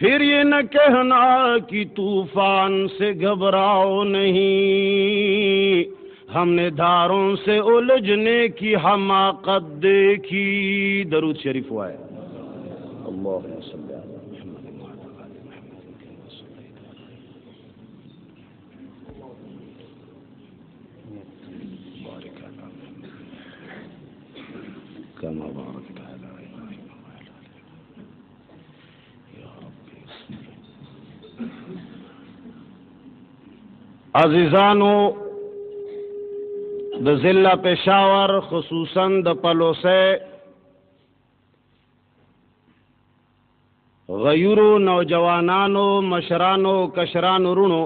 پھر یہ نہ کہنا کہ طوفان سے گھبراؤ نہیں ہم نے داروں سے الجھنے کی حماقت دیکھی درود شریف ہوا ہے اللہ عزیزانو د ضلع پېښور خصوصا د پلوسه غیورو نوجوانانو مشرانو کشرانو رونو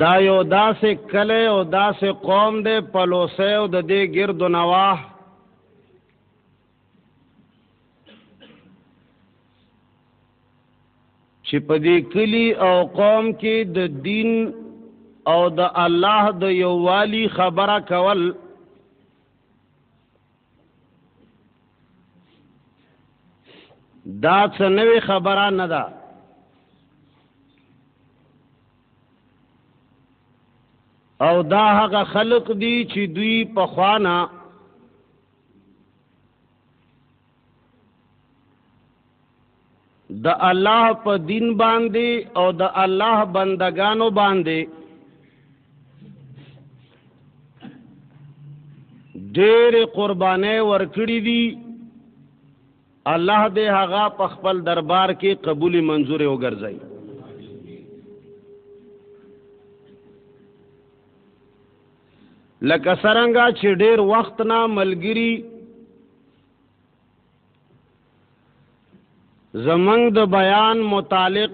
دا یو داسې کلی او داسې قوم دی پلوسی او د دې ګرد و نواه چې په دې کلی او قوم کې د دین او د الله د یووالي خبره کول دا څه نوې خبره نه ده او دا هغه خلق دي چې دوی په خوانه د الله په دین باندې او د الله بندگانو باندې ډېر قربانې ورکړې دي الله دې هغه په خپل دربار کې قبول منظور او ګرځي لکه سرنګا چې ډېر وخت نه ملګری زمنګ د بیان متعلق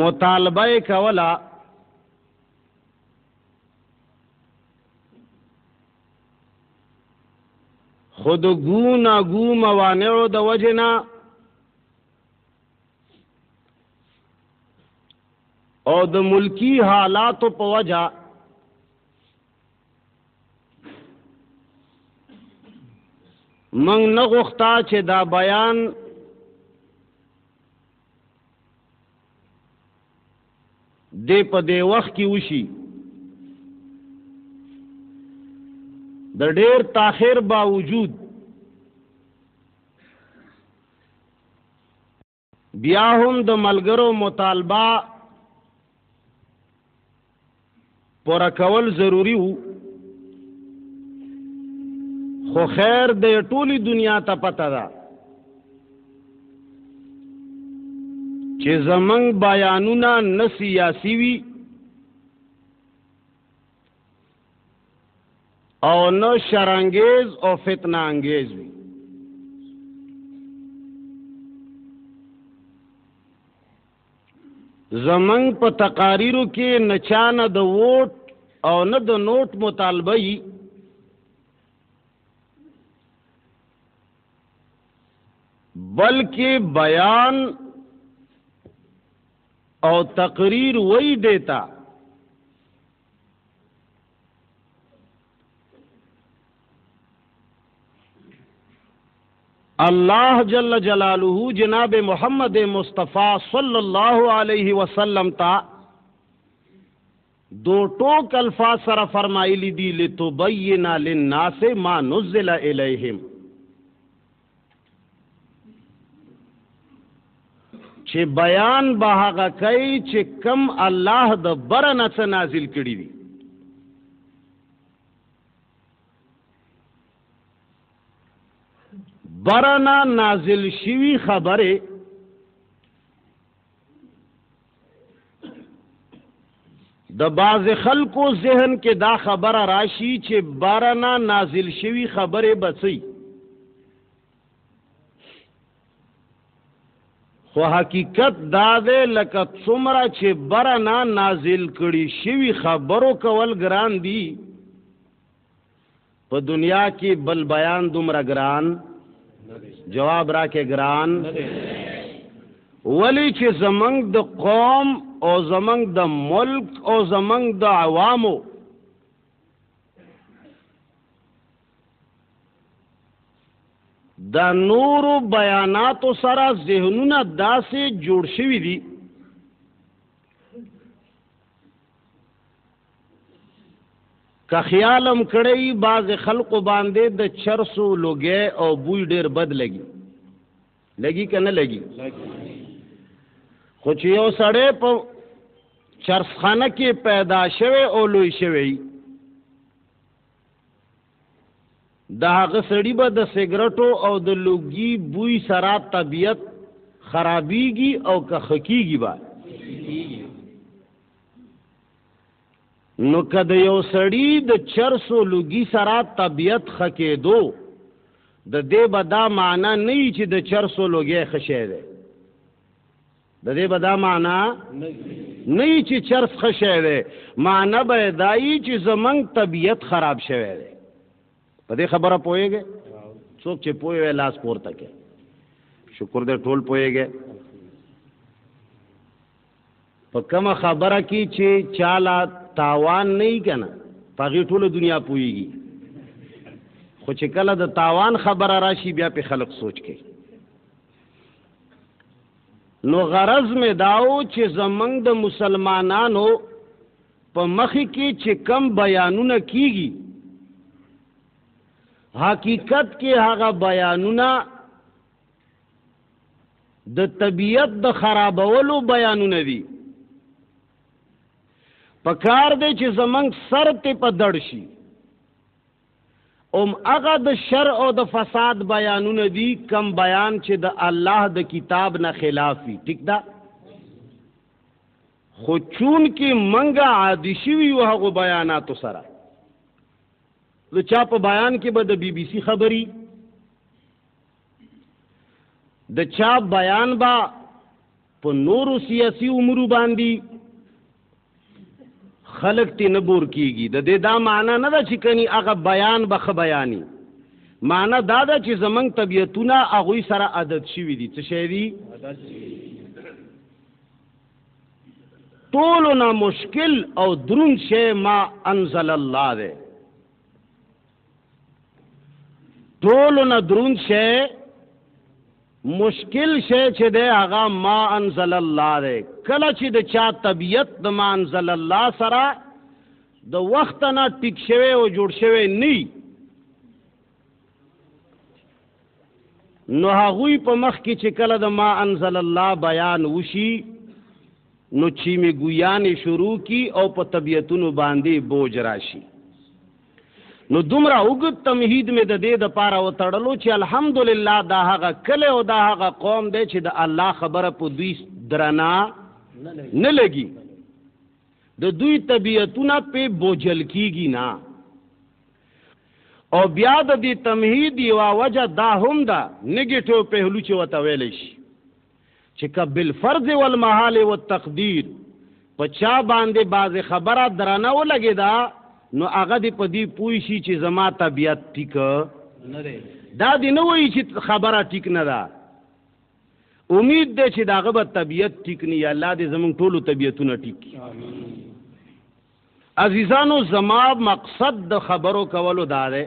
مطالبه کولا خود ګونا ګو موانع د وجنا او د ملکی حالات په وجه من نه غوښتا چې دا بیان د په دې وخت کې وشي د ډېر تاخير باوجود بیا هم د ملګرو مطالبه پوره کول ضروری وو خو خیر د ټولي دنیا ته پته ده چې زمنګ بیانونه نه سیاسي وي او نه شرانګیز او فتنه انګیز وي زمنګ په تقاریرو کې نچانه د ووټ او نه د نوټ مطالبه یي بلکې بیان او تقریر وای دیتا الله جل جلاله جناب محمد مصطفی صلی الله علیه وسلم تا دو ټوک الفاظ سره فرمایلی دی لتبینا للناس ما نزل الیہم چې بیان به هغه کوي چې کم الله د بره نه څه نازل کړي دي برنا نازل شوی خبره د باز خلکو ذهن کې دا خبره راشي چې بارنا نازل شوی خبره بچي خو حقیقت دا دی لکه څومره چې برنا نازل کړي شوی خبرو کول ګران دي په دنیا کې بل بیان دومره ګران جواب راکې ګران ولی چې زمنګ د قوم او زمنګ د ملک او زمنګ د عوامو د نورو بیاناتو سره ذهنونه داسې جوړ شوي دي که خیالم کړی باز خلق باندې د چرسو لوګې او بوی ډیر بد لګي لګي کنه لګي خو چې یو سړی په چرسخانه کې پیدا شوه او لوی شوی د هغه سړی به د سیګریټو او د لوګي بوی سره طبیعت خرابيږي او که خکیږي با نو که د یو سړی د چرسو لوګي سره طبیعت خکېدو د دې به دا معنا نه وي چې د چرسو لوګی ښه شی دی د دې به دا معنا نه وي چې چرس ښه شی دی معنا به یې دا وي چې زمونږ طبیعت خراب شوی دی په دې خبره پوهېږې څوک چې پوه وی لاس پورته کې شکر دې ټول پوهېږې په کومه خبره کې چې چاله تاوان نه یې کنه په غي ټوله دنیا پويږي خو چې کله د تاوان خبره راشي بیا په خلق سوچ کوي نو غرض مې داو چې زمنګ د مسلمانانو په مخ کې چې کم بیانونه کیږي حقیقت کې هغه بیانونه د طبیعت د خرابولو بیانونه دي په کار دی چې زمنګ سر ته په دړ شي اوم هغه د شر او د فساد بیانونه دي کم بیان چې د الله د کتاب نه خلاف وي ټیک ده خو چون کې منګه عادي شوي یو هغه بیاناتو سره نو چا په بیان کې به د بي بي سي خبري د چا بیان با په نورو سیاسي امورو باندې خلق تی نه بور کیږي د دې دا معنی نه ده چې کني هغه بیان به خ بیاني معنی دا ده چې زمنګ طبیعتونه هغه سره عادت شوی دي څه شي دي ټولو نه مشکل او درون شی ما انزل الله ده ټول نه درون شي مشکل شي چې د هغه ما انزل الله دی کله چې د چا طبیعت د ما انزل الله سره د وخت نه ټیک شوی او جوړ شوی نه نو هغوی په مخ کې چې کله د ما انزل الله بیان وشي نو چې می ګویانې شروع کی او په طبیعتونو باندې بوج راشي نو دومره اوږد تمهید مې د دې د پاره وتړلو چې الحمدلله دا هغه کلی او دا هغه قوم دی چې د الله خبره په دوی درنا نه لګي د دوی طبیعتونه په بوجل کیږي نه او بیا د دې تمهید یو وجه دا هم ده نګیټیو پهلو چې وته ویل شي چې که بالفرض والمحال والتقدیر په چا باندې بعضې خبره درنه ولګېده نو هغه دې په دې پوه شي چې زما طبیعت ټیک نه دی دا دې نه وایي چې خبره ټیک نه ده امید ده چې داغه به طبیعت ټیک نه یا الله دې زمونږ ټولو طبیعتونه ټیک عزیزانو زما مقصد د خبرو کولو دا دی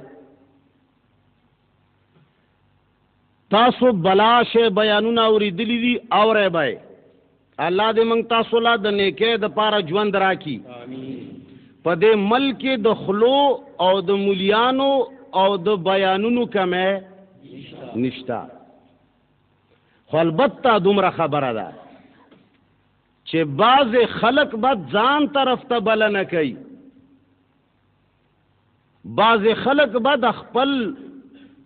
تاسو بلا شی بیانونه اوریدلی دي اورې بای الله دې موږ تاسو لا د نیکه د پاره ژوند راکړي په دې ملک د خلو او د مليانو او د بیانونو کمه نشتا خو البته دومره خبره ده چې بعض خلق به ځان طرف ته بلنه کوي بعضې خلک به د خپل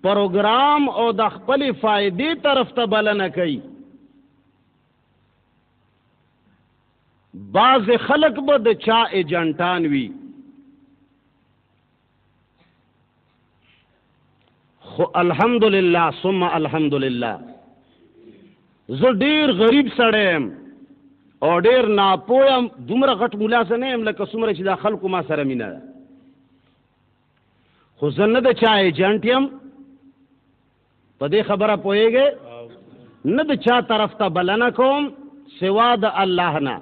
پروګرام او د خپل فائدې طرف ته بلنه کوي بعض خلک به د چا ایجنټان وي خو الحمدلله ثم الحمدلله زه ډیر غریب سړی یم او ډیر ناپوه یم دومره غټ مولا زه نه یم لکه څومره چې دا خلکو ما سره مینه ده خو زه نه د چا ایجنټ یم په دې خبره پوهېږې نه د چا طرف ته بلنه کوم سوا د الله نه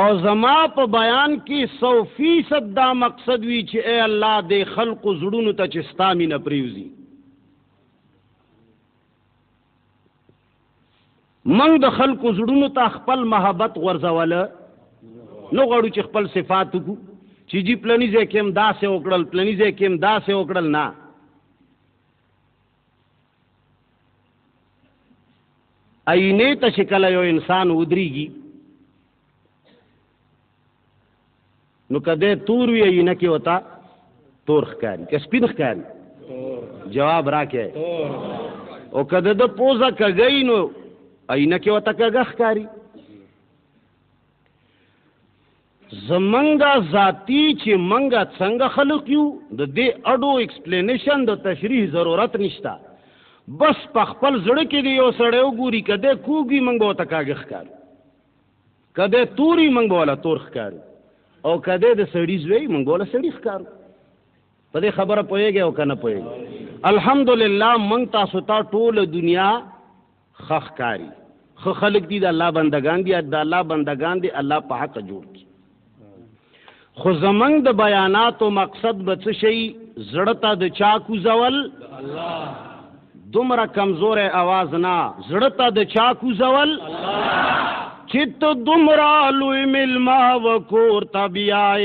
او زما په بیان کې سو فیصد دا مقصد وي چې اے الله دې خلقو زړونو ته چې ستا مینه پریوزي موږ د خلقو زړونو ته خپل محبت غورځوله نو غواړو چې خپل صفات وکړو چې جی پلنی ځای کې هم داسې وکړل پلنی ځای کې هم داسې وکړل نه عینه ته شکل یو انسان ودریږي نو کده تور وی عینه کې وتا تور ښکاري که سپین ښکاري جواب راکې او کده د پوزا کګی نو عینه کې وتا کګه ښکاري زمنګا ذاتی چې منګا څنګه خلق یو د دې اډو ایکسپلینیشن د تشریح ضرورت نشته بس په خپل زړه کې دی یو سړی وګوري کده کوګي منګ به تکاګه ښکار کده توري منګ به ولا تور ښکار او کده د سړی زوی منګ ولا سړی ښکار په دې خبره پويږي او کنه پويږي الحمدلله من تاسو ته ټول دنیا خخ کاری خ خلق دي د الله بندگان دي د الله بندگان دي الله په حق جوړ کی خو زمنګ د بیاناتو مقصد به څه شي زړه ته د چا کوزول الله دومره کمزور आवाज نه زړه ته د چا کوزول الله چې ته دومره لوی ملما وکور تبیای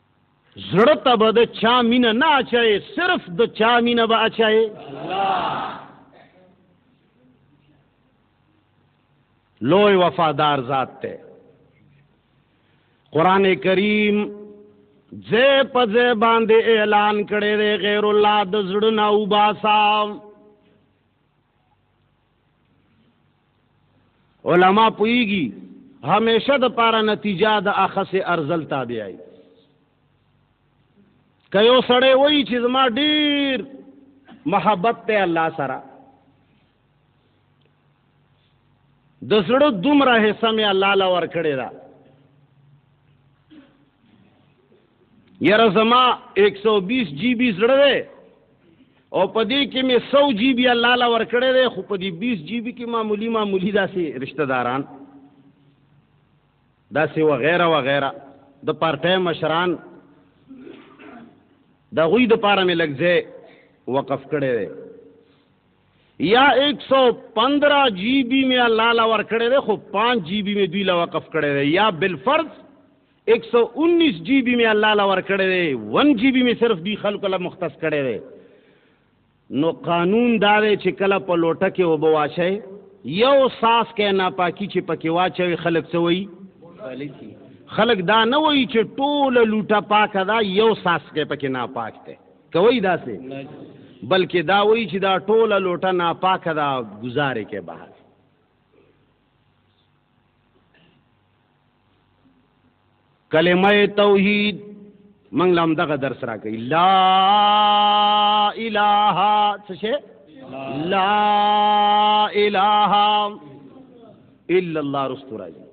زړه ته به د چا مینه نه اچای صرف د چا مینه به اچای لوی وفادار ذات ته قران کریم زه په زه باندې اعلان کړی دی غیر الله د زړه نه وباسا علما پویږي همیشه د پاره نتیجه د اخص ارزل تابعای که یو سړی وایي چې زما ډیر محبت ته الله سره د زړه دومره حصہ مې الله لا ورکړې ده یاره زما 120 جی بی زړه دی او په دې کې مې 100 جی بی الله لا ورکړې دی خو په دې 20 جی بی کې معمولی معمولی داسې رشتہ داران داسې وغیرہ وغیرہ د پارټۍ مشران د غوی د پاره مې لګځه وقف کړي یا 115 جی بی می الله لا ور کړی دی خو 5 جی بی می دوی لا وقف کړی دی یا بالفرض 119 جی بی می الله لا ور کړی دی 1 جی بی می صرف دی خلکو لا مختص کړی دی نو قانون دا دی چې کله په لوټه کې وبو واچي یو ساس کې ناپاکي چې پکې واچوي خلک څه وایي خلک دا نه وایي چې ټوله لوټه پاکه ده یو ساس کې پکې ناپاک دی کوي داسې بلکې دا وایي چې دا ټوله لوټه ناپاکه ده ګزارې کې بهر کلمه توحید منګ لام دغه درس را کوي لا اله څه شي لا اله الا الله رستو راځي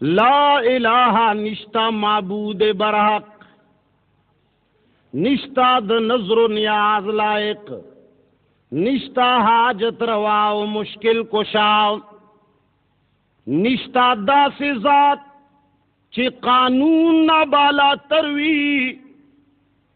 لا الہ نشتا معبود برحق نشتا د نظر و نیاز لائق نشتا حاجت روا و مشکل کشا نشتا دا سی ذات چی قانون نا بالا تروی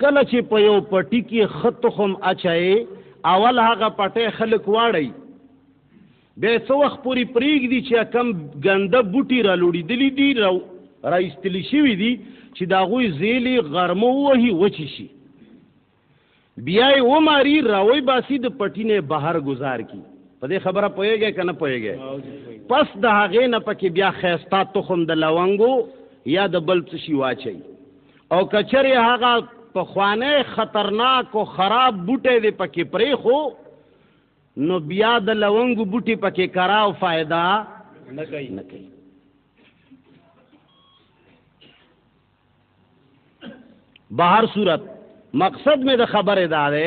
کله چې په یو پټی کې خطخم اچای اول هغه پټه خلک واړی به څو وخت پوری پریګ دي چې کم ګنده بوټي را لوړی دلی دي را راستلی شوی دي چې دا غوي زیلی غرمو وهي وچی شي بیا یې وماری راوی باسی د پټی نه بهر گزار کی په دې خبره پوهیږئ که نه پوهیږئ پس د هغې نه پکې بیا ښایسته تخم د لونګو یا د بل څه شي واچئ او که چېرې هغه پخوانی خطرناک او خراب بوټی دی پکې پرېښو نو بیا د لونګو بوټي پکې کرا او فایده نه کوي بهر صورت مقصد مې د خبره دا ده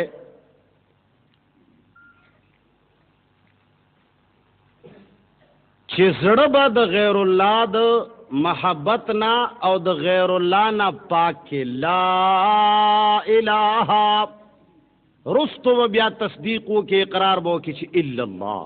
چې زړه به د غیر الله د محبت نه او د غیر الله نه پاک کې لا اله رستو بیا تصدیق وو کې اقرار بو کې چې الا الله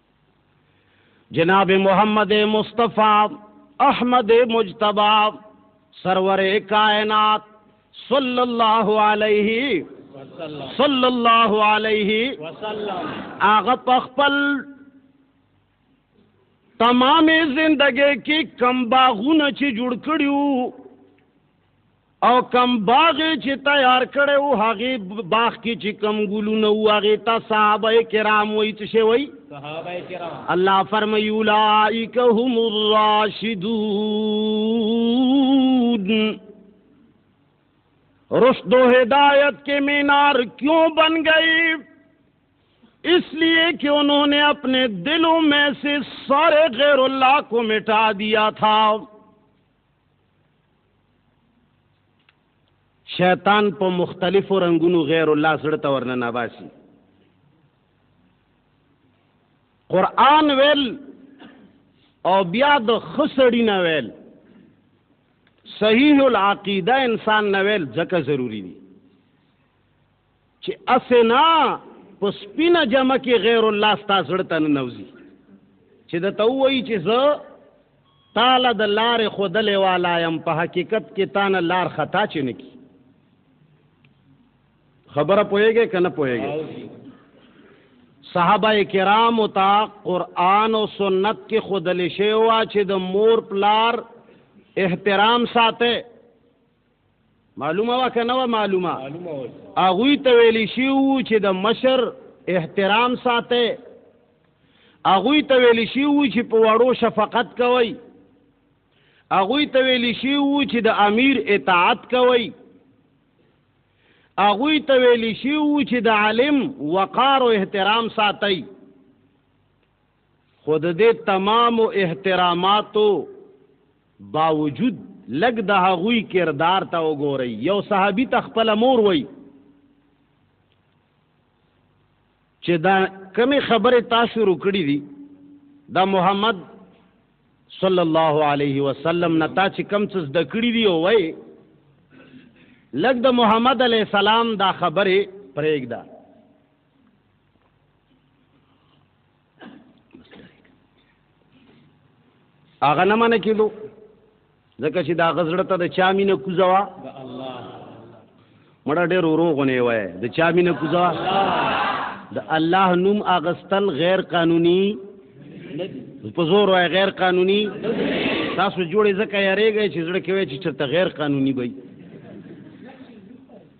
جناب محمد مصطفی احمد مجتبا سرور کائنات صلی الله علیه صلی الله علیه وسلم هغه په خپل تمامې زندګۍ کې کم باغونه چې جوړ کړیو او کم باغ چی تیار کرے ہو حاغی باغ کی چی کم گلو نو آغی تا صحابہ کرام ہوئی تشے ہوئی صحابہ کرام اللہ فرمی اولائک هم ہم الراشدود رشد و ہدایت کے مینار کیوں بن گئی اس لیے کہ انہوں نے اپنے دلوں میں سے سارے غیر اللہ کو مٹا دیا تھا شیطان په مختلفو رنگونو غیر الله زړه ته ورننه باسي قران ویل او بیا د خسړی نه ویل صحیح العقیده انسان نه ویل ځکه ضروری دي چې اسې نه په سپینه جمع کې غیر الله ستا زړه ته ننوځي چې د ته وایي چې زه تاله د لارې ښودلې والا یم په حقیقت کې تا نه لار خطا چې نه کی خبره پوهېږې که نه پوهېږې صحابه کرام تا قرآن او سنت کې خودلې شوی وا چې د مور پلار احترام ساته معلومه وا کنه وا معلومه هغه ته ویلی شي چې د مشر احترام ساته هغه ته ویلی شي چې په وړو شفقت کوي هغه ته ویلی شي چې د امیر اطاعت کوي هغه ته ویلی شي چې د عالم وقار او احترام ساتي خو د دې تمامو احتراماتو باوجود لږ د هغوی کردار ته وګورئ یو صحابي ته خپله مور وایي چې دا کمی خبره تا شروع کړې دي دا محمد صلی الله علیه وسلم نه تا چې کم څه زده کړې دي او وای لګ د محمد علی السلام دا خبره پرېږده هغه نه منه کېدو ځکه چې دا غزړه ته د چا مینه کوزه وه مړه ډېر ورو غونې وای د چا مینه کوزه وه د الله نوم اغستل غیر قانوني په زور وای غیر قانوني تاسو جوړې ځکه یارېږئ چې زړه کې وای چې چرته غیر قانوني وي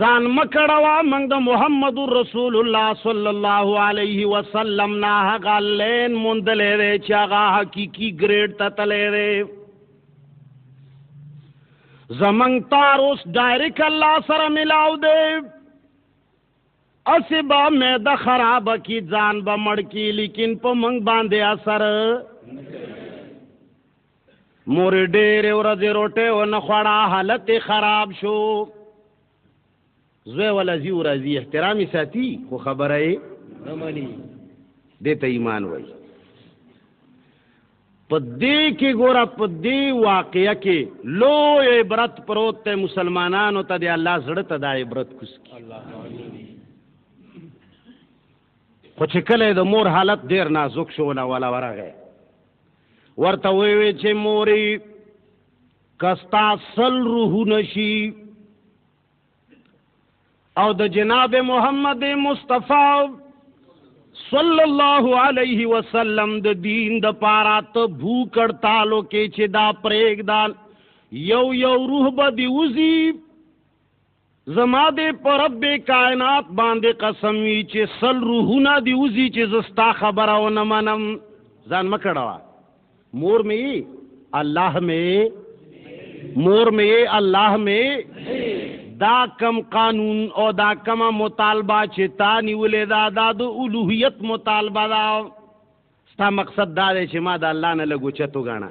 ځان مکړوا موږ د محمد رسول الله صلی الله علیه وسلم نه هغه لین موندلې دی چې هغه حقيقي ګریډ ته تللی دی زمنګ تار اوس ډایرک الله سره ملاو دی اسی با مې د خراب کی ځان به مړ کی لیکن په منګ باندې اثر مور ډېر ورځ روټه و نه خړا حالت خراب شو زوی ولا زی ورځي احترامي ساتي خو خبره یې عملی دې ته ایمان وای په دې کې ګوره په دې واقعیا کې لو عبرت پروت ته مسلمانانو ته دی الله زړه ته دا عبرت کوس خو چې کله د مور حالت ډیر نازک شو نه ولا ورغه ورته وی چې موري کستا سل روح نشي او د جناب محمد مصطفی صلی الله علیه وسلم د دین د پاره ته بو کړتالو کې چې دا پرېګدان یو یو روح به دی وزي زما دې په رب کائنات باندې قسم وي چې سل روحونه دی وزي چې زستا خبره و نه منم ځان مکړه مور می الله می مور می الله می دا کم قانون او دا کم مطالبه چې تا نیولې دا دا د اولوهیت مطالبه دا ستا مقصد دا دی چې ما د الله نه لګو چتو غاڼه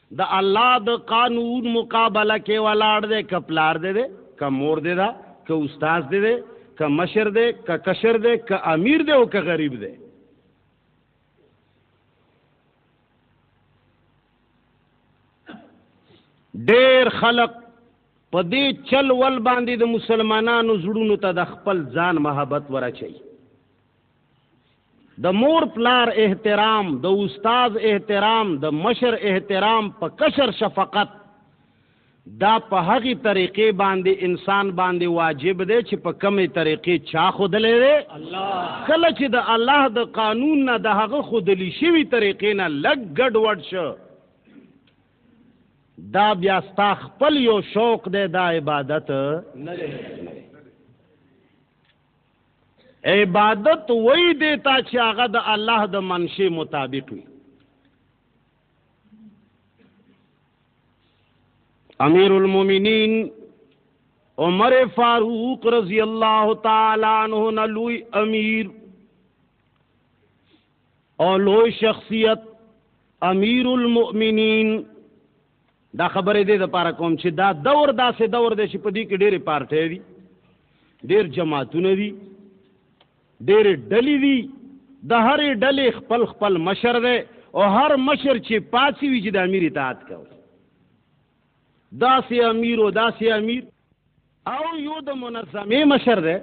د الله د قانون مقابله کې ولاړ دی که پلار دی دی که مور دی ده که استاذ دی دی که مشر دی که کشر دی که امیر دی او که غریب دی ډیر خلق په دې چل ول باندې د مسلمانانو زړونو ته د خپل ځان محبت ورچي د مور پلار احترام د استاد احترام د مشر احترام په کشر شفقت دا په هغه طریقې باندې انسان باندې واجب دی چې په کمې طریقې چا خودلې دی کله چې د الله د قانون نه د هغه خودلی شوی طریقې نه لګ ګډ وډ شو دا بیا ستا خپل یو شوق دی دا عبادت نه عبادت وای دی تا چې هغه د الله د منشي مطابق وي امیر المؤمنین عمر فاروق رضی الله تعالی عنہ نلوی امیر او لوی شخصیت امیر المؤمنین دا خبرې دې د پاره کوم چې دا دور داسې دور دی چې په دې کې ډېرې پارټۍ دي ډېر جماعتونه دي ډېرې ډلې دي د هرې ډلې خپل خپل مشر دی او هر مشر چې پاسي وي چې د امیر اطاعت کوي داسې امیر او داسې امیر او یو د منظمې مشر دی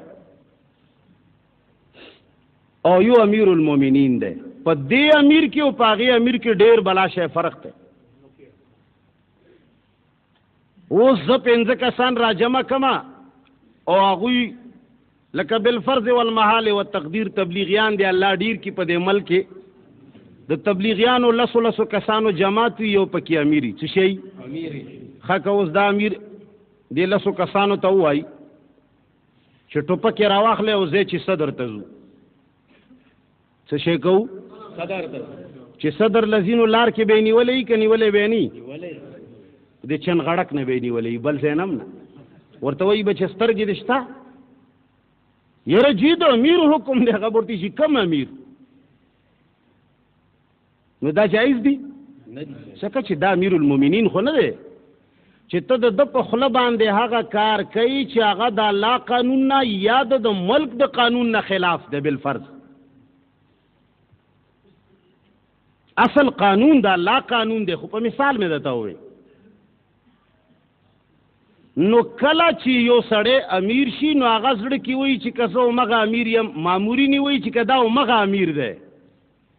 او یو امیر المؤمنین دی په دې امیر کې او پاغي امیر کې ډیر بلا شی فرق دی اوس زه پنځه کسان را جمع کما او هغوی لکه بالفرض والمحال والتقدیر تبلیغیان دی الله ډیر کی په دې ملک کې د تبلیغیانو لسو لسو کسانو جماعت یو پکې امیری څه شي امیری خکه اوس دا امیر د لسو کسانو ته وای چې ټوپک راواخلې او زه چې صدر ته ځو څه شي کو صدر ته چې صدر لزینو لار کې به نیولې کني ولې به ني د چن غړک نه به نیولې بل زینم نه ورته وي بچ سترګې دشتا یره جی د امیر حکم دی خبرتي شي کم امیر نو دا جایز دی څکه چې دا امیر المؤمنین خو نه دی چې ته د د په خله باندې هغه کار کوي چې هغه د الله قانون نه یا د ملک د قانون نه خلاف دی بل فرض اصل قانون د الله قانون دی خو په مثال مې دته وي نو کله چې یو سړی امیر شي نو هغه زړه کې وایي چې که زه مغه امیر یم ماموري نه وایي چې که دا مغه امیر دی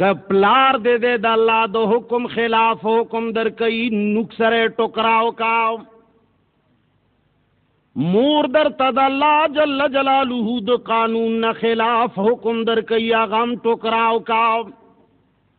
که پلار دې دې د الله د حکم خلاف حکم درکې نوک سره ټکراو کا مور در تد الله جل جلاله د قانون نه خلاف حکم درکې غم ټکراو کا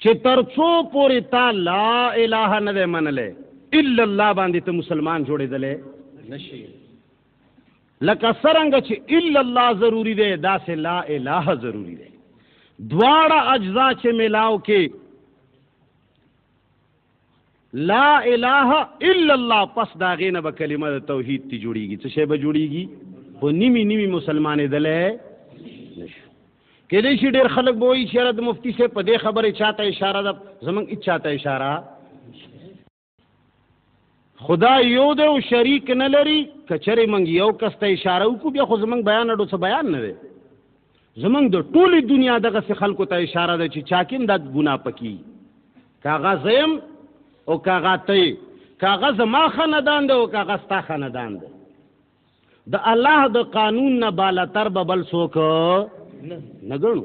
چې ترڅو پورې تا لا اله نه دی منلی الا الله باندې ته مسلمان جوړېدلی نشي لکه څرنګه چې الا الله ضروری دی داسې لا اله ضروری دی دواړه اجزا چې ملاو کې لا اله الا الله پس دا غینه به کلمه د توحید تی جوړیږي څه شی به جوړیږي خو نیمی نیمی مسلمانې دلې نشو کې دې شي ډېر خلک به وایي چې د مفتی صاحب په دې خبره چاته اشاره ده زمونږ هیڅ چاته اشاره خدای یو دی او شریک نه لري که چېرې موږ یو کس ته اشاره وکړو بیا خو زموږ بیان اډو څه بیان نه دی زموږ د ټولې دنیا دغسې خلکو ته اشاره ده چې چا کې هم دا ګناه پکې که هغه زه یم او که هغه ته یې که هغه زما خاندان دی او که هغه ستا خاندان دی د الله د قانون نه بالاتر به بل څوک نه ګڼو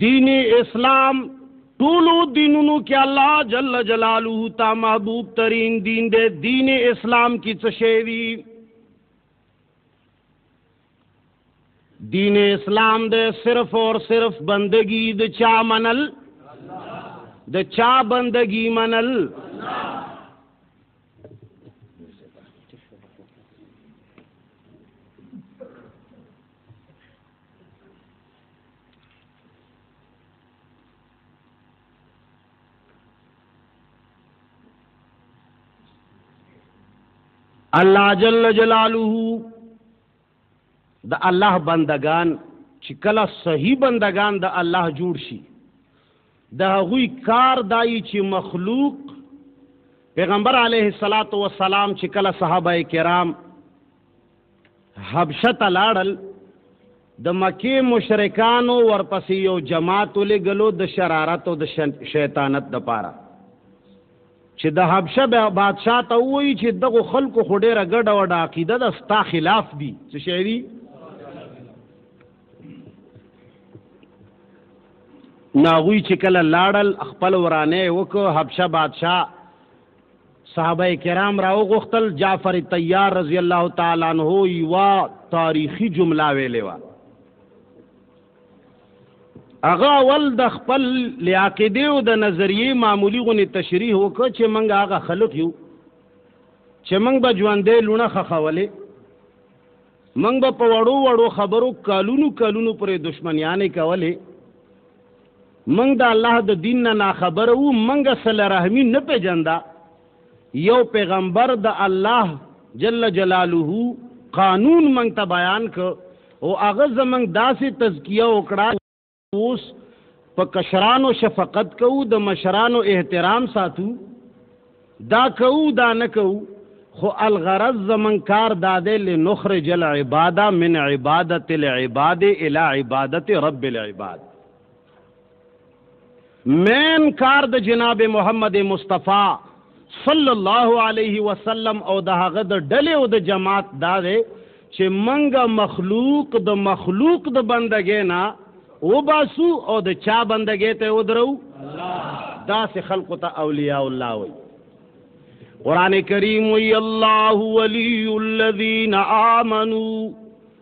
دین اسلام ټولو دینونو کې الله جل جلاله تا محبوب ترین دین دی دین اسلام کې څه شی دی دین اسلام دی صرف اور صرف بندگی د چا منل د چا بندگی منل الله جل جلاله د الله بندگان چې کله صحیح بندگان د الله جوړ شي د هغوی کار دای چې مخلوق پیغمبر علیه الصلاۃ والسلام چې کله صحابه کرام حبشه ته لاړل د مکی مشرکانو ورپسې یو جماعت لګلو د شرارت او د شیطانت د پاره چې د حبشه بادشاہ ته وایي چې دغه خلکو خو ډیره ګډه وډه عقیده ده ستا خلاف دي څه شي دي ناغوی چې کله لاړل خپل ورانه وکړو حبشه بادشاہ صحابه کرام راو غختل جعفر طیار رضی الله تعالی عنہ یوا تاریخی جمله ویلې و هغه ول د خپل لیاقیده او د نظریه معمولی غونې تشریح وکړ چې موږ هغه خلق یو چې موږ به ژوندې لونه خخولې موږ به په وړو وړو خبرو کالونو کالونو پرې دشمنیانې کولې موږ د الله د دین نه ناخبره وو موږ سره رحمی نه پیژنده یو پیغمبر د الله جل جلاله قانون موږ ته بیان ک او هغه زمنګ داسې تزکیه وکړه اوس په کشرانو شفقت کوو د مشرانو احترام ساتو دا کوو دا نه کوو خو الغرض زمن کار دا دی لنخرج العباده من عبادت العباد الى عبادت رب العباد مین کار د جناب محمد مصطفی صلی الله علیه وسلم او د هغه د ډلې او د جماعت دا دی چې منګه مخلوق د مخلوق د بندګې نه وباسو او د چا بندګې ته ودرو دا سه خلق ته اولیاء الله وي قران کریم وی الله ولی الذین آمنو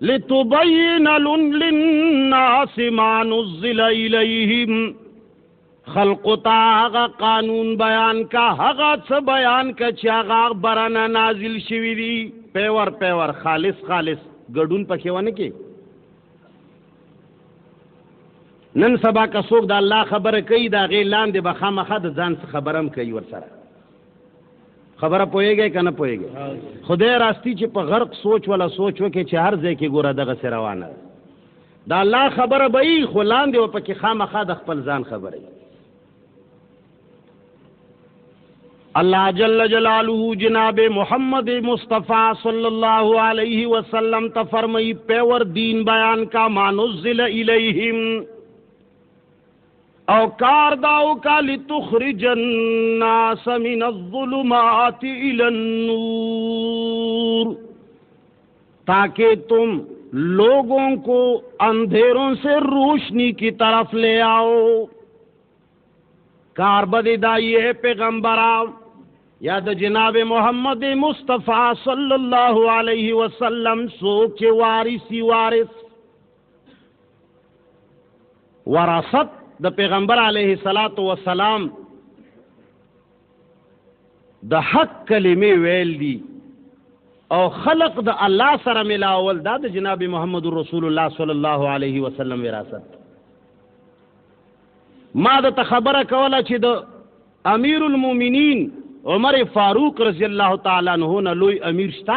لتبين للناس ما نزل إليهم خلق تا هغه قانون بیان کا هغه څه بیان کا چې هغه برنه نازل شوی دی پیور پیور خالص خالص ګډون پکې ونه کې نن سبا که څوک د الله خبره کوي دا غي لاندې به خامخا د ځان خبرم کوي ورسره خبره پويږي کنه پويږي خدای راستی چې په غرق سوچ ولا سوچ وکي چې هر ځای کې ګوره دغه سره روانه دا الله خبره به یې خو لاندې و پکې خامخا د خپل ځان خبره الله جل جلاله جناب محمد مصطفی صلی الله علیه وسلم ته فرمایي پیور دین بیان کا مانزل الیہم او کار دا وکا لتخرج الناس من الظلمات الى النور تاکہ تم لوگوں کو اندھیروں سے روشنی کی طرف لے آؤ کار بدی دائی ہے پیغمبر یا د جناب محمد مصطفی صلی اللہ علیہ وسلم سوچ وارثی وارث وراثت د پیغمبر علیه الصلاۃ والسلام د حق کلمې ویل دي او خلق د الله سره ملاول دا د جناب محمد رسول الله صلی الله علیه وسلم وراثت ما د خبره کوله چې د امیر المؤمنین عمر فاروق رضی الله تعالی عنہ نه لوی امیر شته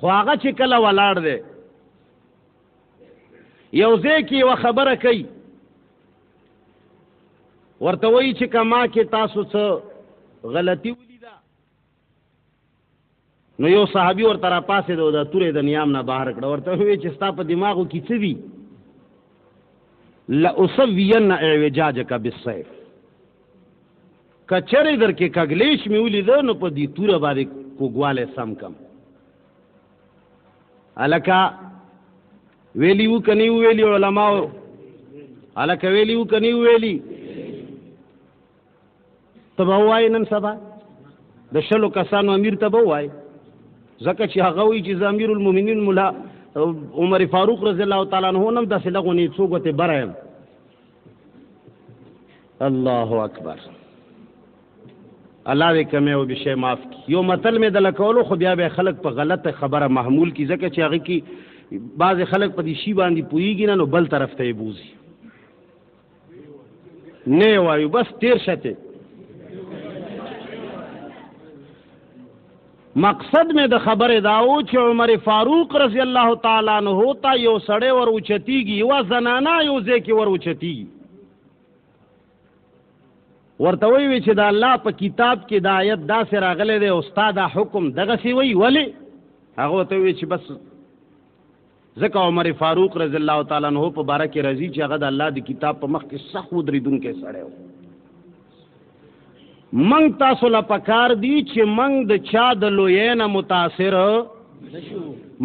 خو هغه چې کله ولاړ دی یو ځای کې یوه خبره کوي ورته وایي چې که ما کې تاسو څه غلطي ولیده نو یو صحابي ورته را پاسې دی دا تورې د نیام نه بهر کړه ورته وایي چې ستا په دماغو کې څه دي لأصوین اعوجاجک بالسیف که چرې در کې کګلېش مې ولیده نو په دې توره باندې کوګواله سم کم الکا ویلی و کني ویلی علما الکا ویلی و کني ویلی تبا وای نن سبا د شلو کسانو امیر ته به وای ځکه چې هغه وی چې امیر المؤمنین مولا عمر فاروق رضی الله تعالی عنہ نن داسې لغونی څوګته برایم الله اکبر الله دې کمه او بشه معاف کی یو متل مې د لکولو خو بیا به خلک په غلطه خبره محمول کی ځکه چې هغه کی بعض خلک په دې شی باندې پویږي نه نو بل طرف ته بوزي نه وایو بس تیر شته مقصد مې د خبرې دا و چې عمر فاروق رضی الله تعالی عنه ته یو سړی ور اوچتیږي یوه زنانه یو ځای کې ور اوچتیږي ورته وی چې دا الله په کتاب کې دا آیت داسې راغلی دی استاد حکم دغسې وی ولې هغه ته وی چې بس ځکه عمر فاروق رضی الله تعالی عنہ په باره کې راځي چې هغه د الله د کتاب په مخ کې سخت ودرېدونکی سړی و منګ تاسو له پکار دی چې منګ د چا د لوی نه متاثر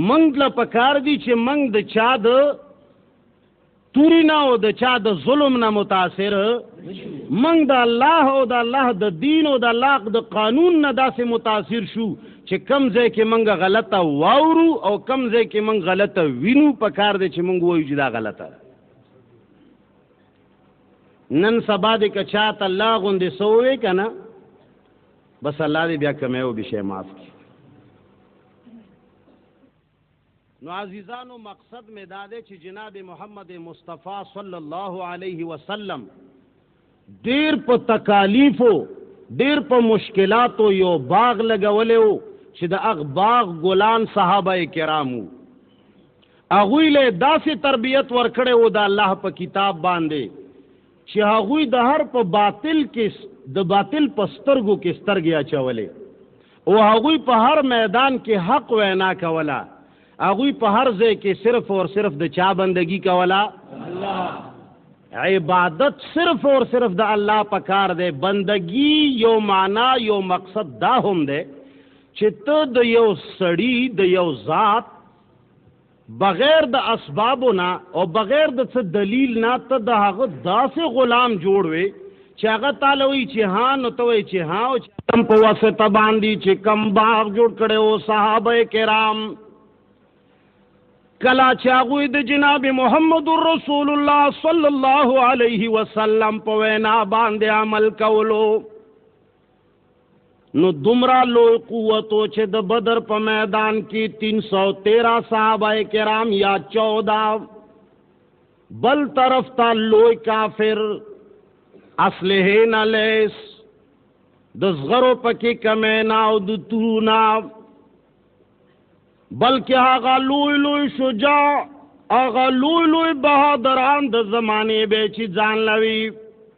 منګ له پکار دی چې منګ د چا د توري نه او د چا د ظلم نه متاثر موږ د الله او د الله د دین او د الله د قانون نه داسې متاثر شو چې کم ځای کې منګه غلطه واورو او کم ځای کې منګ غلطه وینو په کار دی چې منګ وایو چې دا غلطه نن سبا دې که چاته الله غوندې څه ووې که نه بس الله دې بیا کمی وبشی معاف کړي نو عزیزانو مقصد می دا دی چې جناب محمد مصطفی صلی الله علیه وسلم ډیر په تکالیفو ډیر په مشکلاتو یو باغ لګولیو چې د اغ باغ ګلان صحابه کرامو اغوی له داسې تربیت ورکړې و د الله په کتاب باندې چې هغوی د هر په باطل کې د باطل په سترګو کې سترګې اچولې او هغوی په هر میدان کې حق وینا کوله هغوی په هر ځای کې صرف او صرف د چا بندگی کوله الله عبادت صرف او صرف د الله په کار دی بندگی یو معنا یو مقصد دا هم دی چې ته د یو سړی د یو ذات بغیر د اسبابو نه او بغیر د څه دلیل نه ته د هغه داسې غلام جوړ وې چې هغه تعالی وی چې ها نو ته وی چې ها او چې تم په واسطه باندې چې کم باغ جوړ کړي او صحابه کرام کلا چې هغه د جناب محمد رسول الله صلی الله علیه وسلم په وینا باندې عمل کولو نو دومره لوی قوت او چې د بدر په میدان کې 313 صحابه کرام یا 14 بل طرف ته لوی کافر اصله نه لیس د زغرو پکې کمه نه او د ترونا بلکې هغه لوی لوی شجاع هغه لوی لوی بهادران د زمانه به چې ځان لوي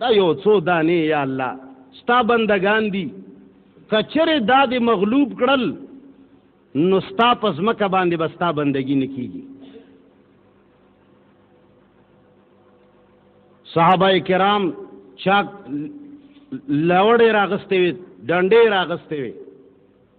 دا یو څو دانې یا الله ستا بندگان دي کچره دا د مغلوب کړل نو ستا پس مکه باندې بستا بندگی نکیږي صحابه کرام چاک لوړې راغستې وي ډنډې راغستې وي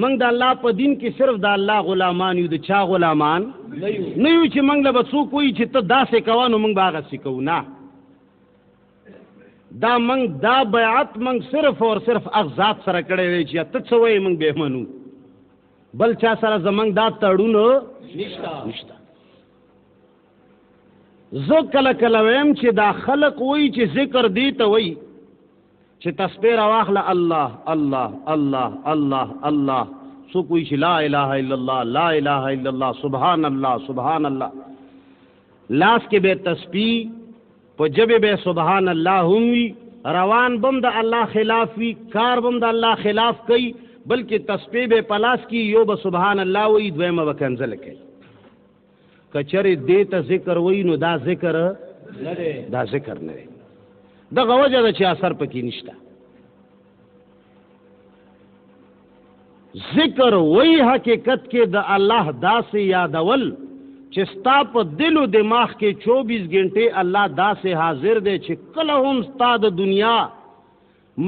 موږ د الله په دین کې صرف د الله غلامان یو د چا غلامان نه یو نه یو چې موږ له به څوک وایي چې ته داسې کوه نو موږ به هغسې کوو نه دا موږ دا بیعت موږ صرف او صرف هغه ذات سره کړی دی چې ته څه وایې موږ به منو بل چا سره زمونږ دا تړون نشته نشته زه کله کله ویم چې دا خلق وایي چې ذکر دی ته وایي چې تسبیح راواخله الله الله الله الله الله سو کوئی شي لا اله الا الله لا اله الا الله سبحان الله سبحان الله لاس کې به تسبیح په جبه به سبحان الله هم وي روان بم د الله خلاف وي کار بم د الله خلاف کوي بلکې تسبیح به پلاس کې یو به سبحان الله وي دویمه وکنزل کوي کچره دې ته ذکر وای نو دا ذکر نه دی دا ذکر نه دی دغه وجه ده چې اثر پکې نشته ذکر وای حقیقت کې د الله داسې یادول چې ستا په دل او دماغ کې 24 غنټه الله داسې حاضر دی چې کله هم ستا د دنیا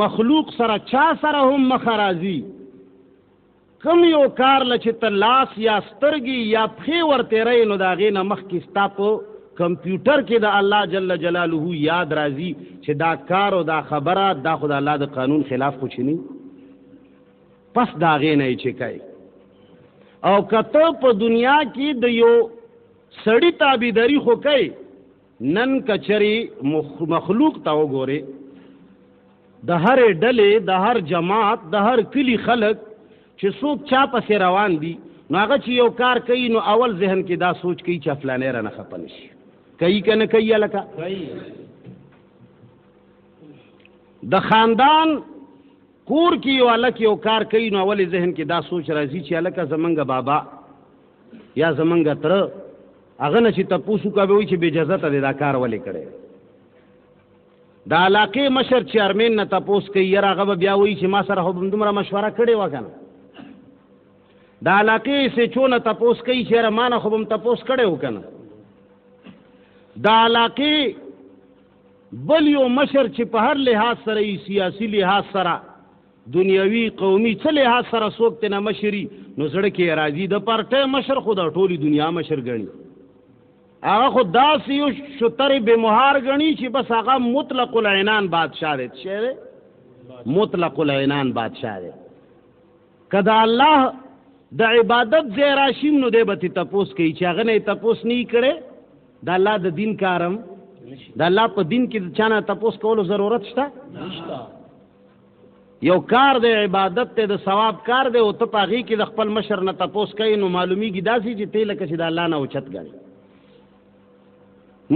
مخلوق سره چا سره هم مخ راځي کوم یو کار له چې ته لاس یا سترګي یا پښې ورتېرې نو د هغې نه مخکې ستا په کمپیوټر کې د الله جل جلاله یاد راځي چې دا کار او دا خبره دا خو د الله د قانون خلاف خو چینی پس دا هغې نه یې چې کوي او که ته په دنیا کې د یو سړی تابعداري خو کوي نن کچری مخلوق ته وګوره د هر ډلې د هر جماعت د هر کلی خلک چې څوک چا پسې روان دي نو هغه چې یو کار کوي نو اول ذهن کې دا سوچ کوي چې فلانه را نه خپن شي کوي کنه کوي لکه د خاندان کور کې یو الک یو کار کوي نو اول ذهن کې دا سوچ راځي چې الکه زمنګ بابا یا زمنګ تر هغه نه چې تاسو کا به وي چې به اجازه ته دا کار ولې کړي دا علاقې مشر چیرمن نه تاسو کوي یره هغه بیا وایي چې ما سره هم دومره مشوره کړې وکنه دا علاقې سه چونه تاسو کوي چې ما نه هم تاسو کړې وکنه دا علاقې بل یو مشر چې په هر لحاظ سره سیاسي لحاظ سره دنیوي قومي څه لحاظ سره څوک ته نه مشري نو زړه کې راځي د پارټۍ مشر خو د ټولي دنیا مشر ګڼي هغه خو داسې یو شتر به مهار ګڼي چې بس هغه مطلق العنان بادشاه دی شه مطلق العنان بادشاه دی کدا الله د عبادت ځای راشیم نو دی به تی تپوس کوي چې هغه نه تپوس نه کړي د الله د دین کارم د الله په دین کې چانه تپوس کولو ضرورت شته نشته یو کار دی عبادت ته د ثواب کار دی او ته پاغي کې د خپل مشر نه تپوس کوي نو معلومیږي داسې چې ته لکه چې د الله نه اوچت غړي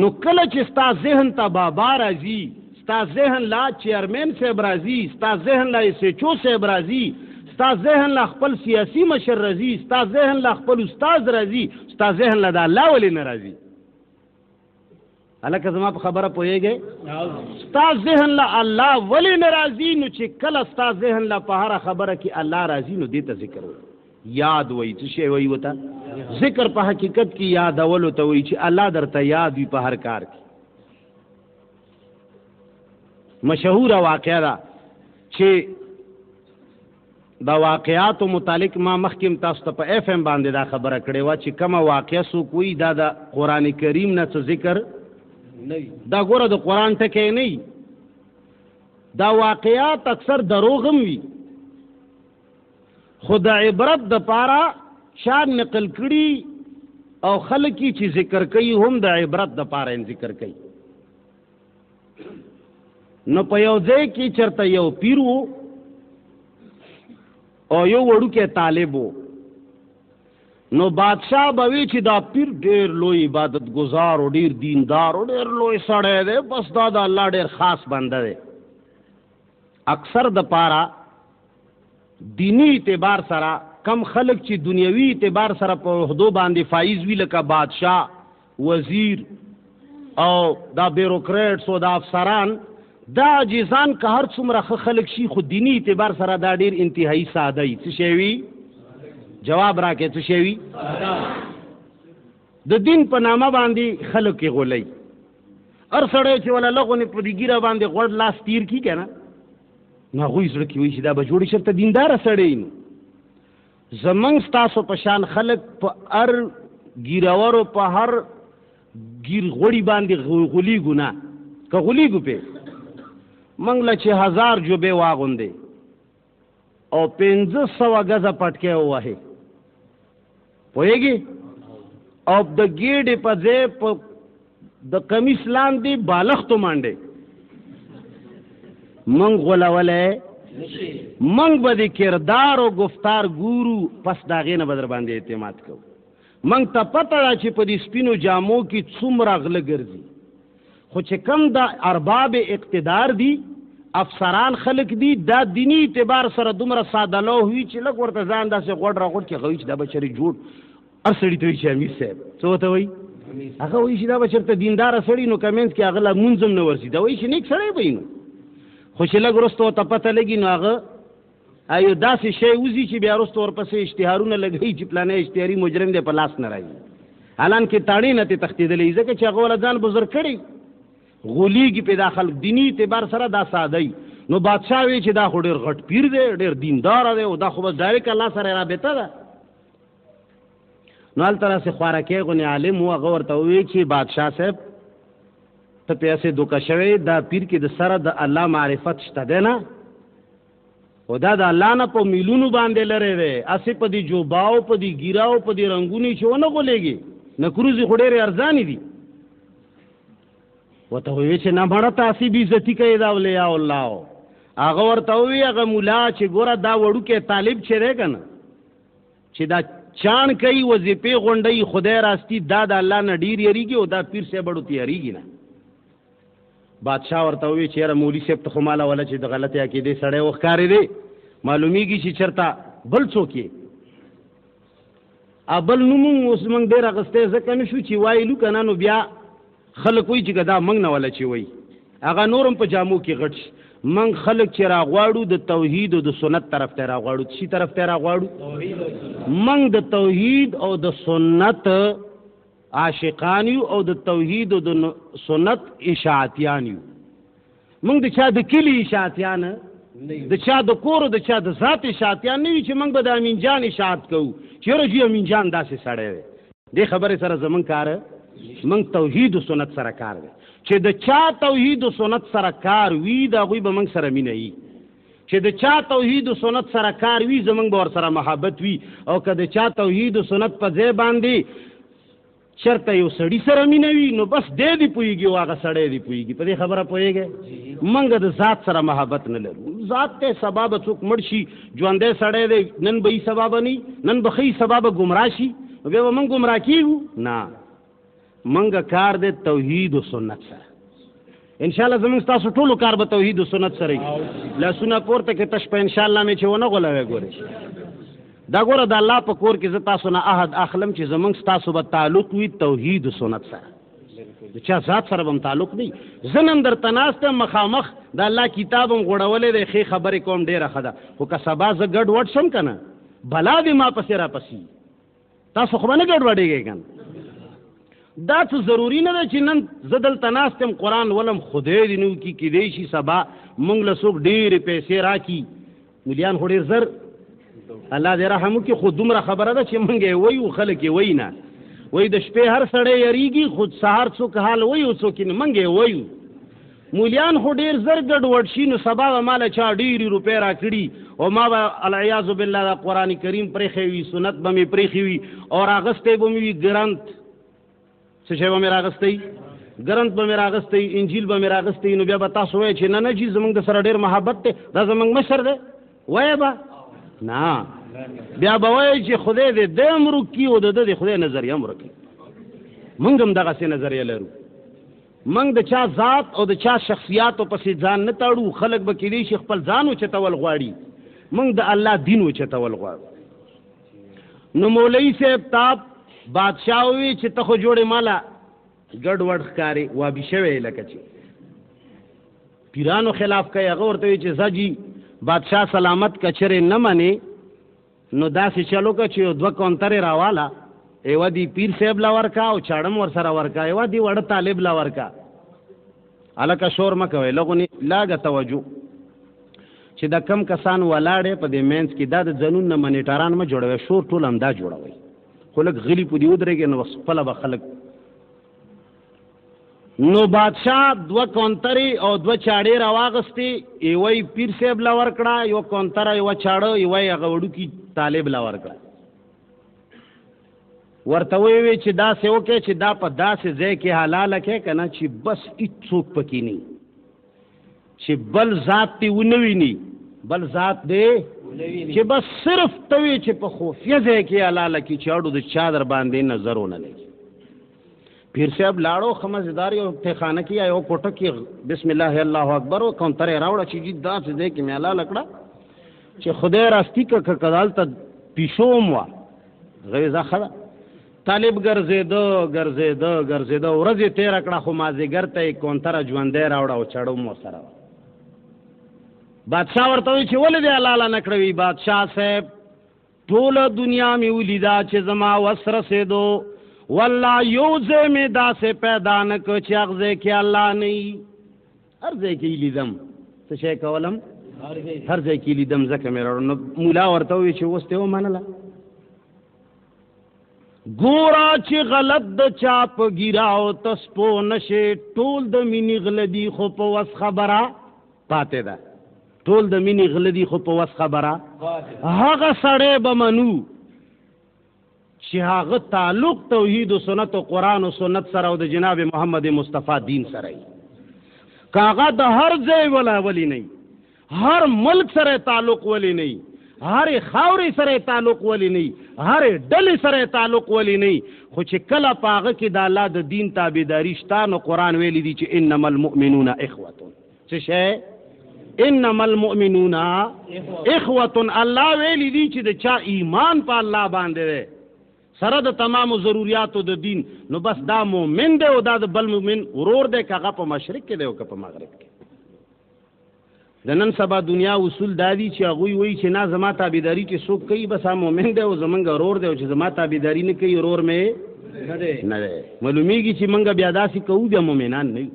نو کله چې ستا ذهن ته بابا راځي ستا ذهن لا چیئرمین صاحب راځي ستا ذهن لا سچو صاحب راځي ستا ذهن لا خپل سیاسي مشر راځي ستا ذهن لا خپل استاد راځي ستا ذهن لا د الله ولې نه راځي الکه زما په خبره پوهیږي ستا ذهن لا الله ولی ناراضي نو چې کله ستا ذهن لا په هر خبره کې الله راضي نو دې ته ذکر وي یاد وای څه شی وای وتا ذکر په حقیقت کې یادول ته وای چې الله درته یاد وي په هر کار کې مشهور واقعا چې دا واقعاتو متعلق ما مخکیم تاسو ته په اف ام باندې دا خبره کړې و چې کومه واقعه سو کوی دا د قران کریم نه څه ذکر نه دا ګوره د قران ټکی نه دا واقعات اکثر دروغم وي خود عبرت د پاره شان نقل کړي او خلکی چې ذکر کوي هم د عبرت د پاره ذکر کوي نو په یو ځای کې چرته یو پیر وو او یو وړوکی طالب وو نو بادشاہ به وی چې دا پیر ډیر لوی عبادت گزار او ډیر دیندار او ډیر لوی سړی دی بس دا د الله ډیر خاص بنده دی اکثر د پاره دینی اعتبار سره کم خلک چې دنیوي اعتبار سره په عہدو باندې فایز وی لکه بادشاہ وزیر او دا بیوروکریټس او دا افسران دا عاجزان که هر څومره ښه خلک شي خو دیني اعتبار سره دا ډیر انتهایی ساده وي څه شی وي جواب راکې څه شی وي د دین په نامه باندې خلک کې غولای هر سړی چې ولا لغونې په دې ګیره باندې غوړ لاس تیر کی کنه نه غوي سره کې وي چې دا به جوړ شرط دیندار سړی نو زمنګ ستاسو په شان خلک په ار ګیرورو په هر ګیر غوړی باندې غلی ګنا که غلی ګو په منګ له چې هزار جوبه واغوندې او 1500 غزه پټکه وه پوهیږي او د ګیډې په ځای په د قمیص لاندې بالښتو مانډې منګ غولولی منګ به د کردار او گفتار ګورو پس د هغې نه به در باندې اعتماد کوو منګ ته پته ده چې په دې سپینو جامو کې څومره غله ګرځي خو چې کم د ارباب اقتدار دي افسران خلق دي دا دینی اعتبار سره دومره ساده لو وي چې لږ ورته ځان داسې غوډ را غوډ کې غوي چې دا بچري جوړ هر سړي ته وایي چې امیر صاحب څه ورته وایي هغه وایي چې دا به چېرته دینداره سړی نو کمنټ کې هغه لا مونځ هم نه ورځي دا وایي چې نیک سړی به نو خو چې لږ وروسته ورته پته لګي نو هغه ایو داسې شی وځي چې بیا وروسته ورپسې اشتهارونه لګوي چې پلانې اشتهاري مجرم دی په لاس نه راځي حالان کې تاڼې نه تې تښتېدلی ځکه چې هغه ولا ځان بزرګ کړی غولیږي په دا خلک دیني اعتبار سره دا ساده نو بادشاه وی چې دا خو ډېر غټ پیر دی ډېر دیندار دی او دا خو بس ډایرک الله سره رابطه ده نو هلته راسې خوارکی غونې عالم و هغه ورته ووی چې بادشاه صاحب ته پیسې دوکه شوی دا پیر کې د سره د الله معرفت شته دی نه او دا د الله نه په میلونو باندې لرې دی اسې په دې جوباو په دې ګیراو په دې رنګونی چې ونه غولېږي نه کروزي خو ډېرې ارزانې دي ورته ووی چې نه مړه تاسې بې عزتي کوي دا اولیاء الله هغه ورته ووی هغه ملا چې ګوره دا وړوکی طالب چې دی که نه چې دا چان کوي وظیفه غونډي خدای راستی دا د الله نه ډیر یریږي او دا پیر صاحب ډو تیاریږي نه بادشاہ ورته وی چیرې مولوی صاحب ته خماله ولا چې د غلطه کې دې سړی وخکارې دې معلومیږي چې چرته بل څوک یې ابل نوم اوس موږ ډیر غسته ځکه نشو چې وایلو کنه نو بیا خلک وایي چې که دا موږ نه ولا چې وایي هغه نورم په جامو کې غټ شي موږ خلک چې راغواړو د توحید او د سنت طرف ته راغواړو چې طرف ته راغواړو موږ د توحید او د سنت عاشقان یو او د توحید او د سنت اشاعتیان یو موږ د چا د کلی شاتیان د چا د کور د چا د ذات شاتیان نه وی چې موږ به د امین جان شات کو چې رجو امین جان داسې سړی دی د خبره سره زمون کار موږ توحید او سنت سره کار دی چې د چا توحید او سنت سره کار وی دا غوی به موږ سره مینه وي چې د چا توحید او سنت سره کار وی زمونږ به ور سره محبت وي او که د چا توحید او سنت په ځای باندې چرته یو سړی سره مینوي نو بس دې دی پویږي او هغه سړی دی پویږي په دې خبره پویږي منګه د ذات سره محبت نه لرو ذات ته سبب څوک مرشي ژوندې سړی دی نن به یې سبب نه نن به خي سبب گمراه شي به موږ گمراه کیو نه منګه کار دې توحید او سنت سره ان شاء الله زموږ تاسو ټولو کار به توحید او سنت سره وي لاسونه پورته کې تش په ان شاء الله مې چې ونه غولوي ګوري دا ګوره د الله په کور کې زه تاسو نه عهد اخلم چې زموږ تاسو به تعلق وي توحید او سنت سره د چا ذات سره به تعلق نه وي زنم در تناسته مخامخ د الله کتاب هم غړولې د خې خبرې کوم ډیره خده خو که سبا زه ګډ وډ شم کنه بلا دې ما پسې را پسی تاسو خو نه ګډوډېږئ کنه دا څه ضروری نه ده چې نن زه دلته ناست یم قرآن ولم خدای دې نو کی کیدای شي سبا موږ له څوک ډېرې پیسې راکړي ملیان خو ډېر زر الله دې رحم وکړي خو دومره خبره ده چې موږ یې وایو خلک یې وایي نه وایي د شپې هر سړی یریږي خو سهار څوک حال وایي او څوک یې نه موږ یې وایو مولیان خو ډیر زر ګډ وډ شي نو سبا به مال چا ډیری روپې را کړي او ما به العیاذ بالله د قران کریم پرې خوي سنت به می پرې خوي او راغسته به می ګرانت څه شی به می راغسته ګرنت به مراغستې انجیل به مراغستې نو بیا به تاسو وای چې نه نه جی زمونږ د سره ډیر محبت ته دا زمونږ مشر دی وای با نه بیا به وای چې خدای دې د امرو کی او د دې خدای نظریه امرو کی مونږ هم دغه سي نظریه لرو موږ د چا ذات او د چا شخصیاتو پسې ځان نه تاړو خلک به کېدی شي خپل ځان وچتول غواړي موږ د الله دین وچتول غواړو نو مولوي صاحب تاب بادشاه وی چې ته خو جوړې مالا ګډ وډ ښکاری وابي شوی لکه چې پیرانو خلاف کوي هغه ورته چې زجی بادشاه سلامت کچره نه مني نو داسې چل وکړه چې یو دوه کونترې راواله یوه دي پیر صاحب له ورکا او چاړم ورسره ورکا یوه دي وړه طالب له ورکا هلکه شور مه کوئ لغونې لاګه توجه چې دا کم کسان ولاړې په دې مینس کې دا د جنون نه منیټران مه جوړوي شور ټول هم دا جوړوي خو لږ غلی په دې ودرېږي نو خپله به خلک نو بادشاه دوه کونترې او دوه چاړې راواغستې یوه یې پیر صاحب له ورکړه یوه کونتره یوه چاړه یوه یې هغه وړوکي طالب له ورکړه ورته وی وی چې دا سه وکي چې دا په داسې ځای کې حلاله کې کنه چې بس هیڅوک پکې نه چې بل ذات تی ونوي نه بل ذات دی چې بس صرف توی چې په خفیه ځای کې حلاله کې چاړو د چادر باندې نظر ونه لګي پیر صاحب لاړو خمزدار یو تخانه کې یو کوټه کې بسم الله الله اکبر او کونتر راوړه چې جی دا څه دې کې مې الله لکړه چې خدای راستی ک کدال ته پیشوم وا غیزه خدا طالب ګرځېدو ګرځېدو ګرځېدو ورځې تیر کړه خو مازیګر ته کونتر ژوندې راوړه او چړو مو سره بادشاہ ورته وی چې ولې دې الله لا نکړوي بادشاہ صاحب ټوله دنیا می ولیدا چې زما وسره سه دو والله یو ځای می داسې پیدا نه کو چې هغه کې الله نه ای هر ځای کې لیدم څه شي کولم هر ځای کې لیدم ځکه مې راړو نو مولا ورته وی چې وسته و منله ګورا چې غلط د چا په ګیرا او تسپو نشه ټول د مینی غلدی خو په وس خبره پاتې ده ټول د مینې غله دي خو په وس خبره هغه سړی به منو چې هغه تعلق توحید او سنت او قران او سنت سره او د جناب محمد مصطفی دین سره ای کاغه د هر ځای ولا ولی نه هر ملک سره تعلق ولی نه هر خاورې سره تعلق ولی نه هر ډلې سره تعلق ولی نه خو چې کله پاغه کې د الله د دین تابعداري شته نو قران ویلي دي چې انما المؤمنون اخوه څه شی انما المؤمنون اخوه الله ویلی دی چې د چا ایمان په الله باندې دی سره د تمام ضرورتو د دین نو بس دا مؤمن دی او دا د بل مؤمن ورور دی کغه په مشرق کې دی او په مغرب کې د نن سبا دنیا اصول دا دي چې هغه وایي چې نه زما تابعداري چې څوک کوي بس هم مؤمن دی او زمونږ ورور دی او چې زما تابعداري نه کوي ورور مې نه دی معلومیږي چې مونږ بیا داسې کوو بیا مؤمنان نه یو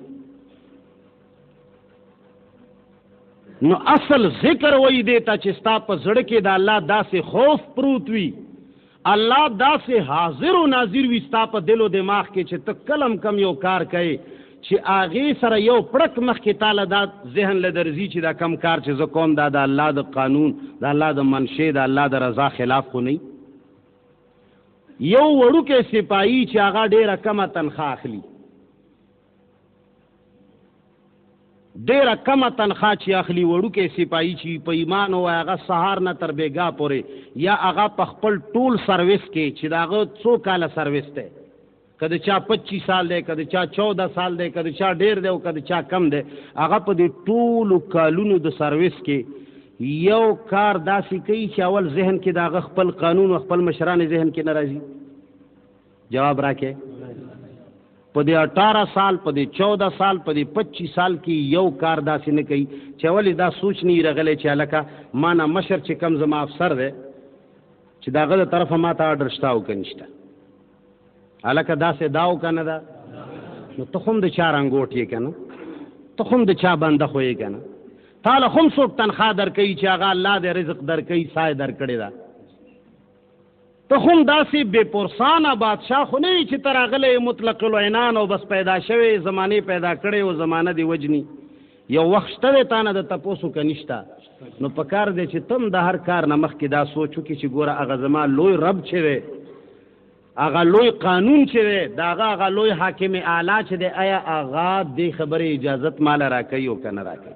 نو اصل ذکر وای دیتا چې ستا په زړه کې د الله داسې خوف پروت وي الله داسې حاضر او ناظر وي ستا په دل او دماغ کې چې ته کلم کم یو کار کوي چې اغه سره یو پړک مخ کې تعالی دا ذهن له درځي چې دا کم کار چې زه کوم دا د الله د قانون د الله د منشي د الله د رضا خلاف خو نه یو وړو کې سپایي چې هغه ډیره کمه تنخواه اخلي ډیره کمه تنخوا چې اخلي وړوکی سپایي چې په ایمان او هغه سهار نه تر بیګا پورې یا هغه په خپل ټول سرویس کې چې دا هغه څو کاله سرویس دی کله چا 25 سال دی کله چا 14 سال دی کله چا ډیر دی او کله چا کم دی هغه په دې ټول کالونو د سرویس کې یو کار داسې کوي چې اول ذهن کې دا خپل قانون او خپل مشران ذهن کې ناراضي جواب راکې په دې 18 سال په دې 14 سال په دې 25 سال کې یو کار داسې نه کوي چې ولې دا سوچ نه رغلې چې الکه ما نه مشر چې کم زما افسر دی چې دا غل طرف ما ته آرډر شته او کنيشته الکه داسې داو کنه دا نو ته هم د چار انګوټ یې کنه ته هم د چا بنده خو یې کنه تعالی هم څوک تنخواه درکې چې هغه الله دې رزق درکې سای درکړي دا ته هم داسې بې پرسانه بادشاه خو نه یې چې ته راغلی یې مطلق العنان او بس پیدا شوی زمانې پیدا کړی او زمانه دې وجني یو وخت شته دی تا نه د تپوسو که نشته نو په کار دی چې تم د هر کار نه مخکې دا سوچ وکړي چې ګوره هغه زما لوی رب چې دی هغه لوی قانون چې دی د هغه هغه لوی حاکم اعلی چې دی آیا هغه دې خبرې اجازت ماله راکوي او که نه راکوي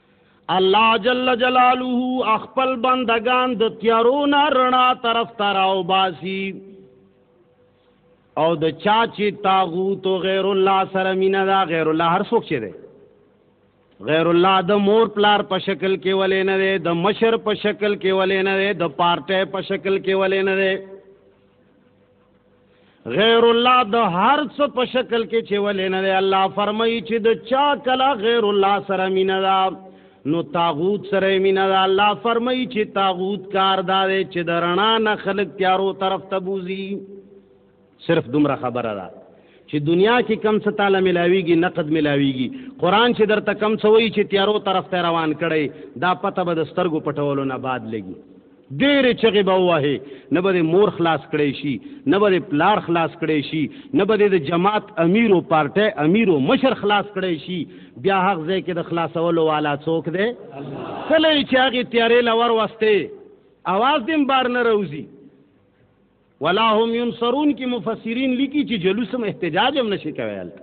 الله جل جلاله خپل بندگان د تیارو نه رڼا طرف ته راوباسي او د چا چې طاغوت او غیر الله سره مینا دا غیر الله هر څوک چې دی غیر الله د مور پلار په شکل کې ولې نه دی د مشر په شکل کې ولې نه دی د پارټۍ په شکل کې ولې نه دی غیر الله د هر څه په شکل کې چې ولې نه دی الله فرمایي چې د چا کلا غیر الله سره مینه ده نو تاغوت سره مینه ده الله فرمایي چې تاغوت کار دا دی چې د رڼا نه خلق تیارو طرف ته بوزي صرف دومره خبره ده چې دنیا کې کم څه تعالی ملاويږي نقد ملاويږي قران چې درته کم څه وایي چې تیارو طرف ته روان کړي دا پته به د سترګو پټولو نه بعد لګي ډېرې چغې به ووهې نه به د مور خلاص کړی شي نه به د پلار خلاص کړی شي نه به د جماعت امیر او پارټۍ امیر او مشر خلاص کړی شي بیا هغه ځای کې د خلاصولو والا څوک دی کله چې هغې تیارې لور وستې اواز دې بار نه روزي ولا هم ينصرون کې مفسرین لیکي چې جلوس هم احتجاج هم نشي کوي هلته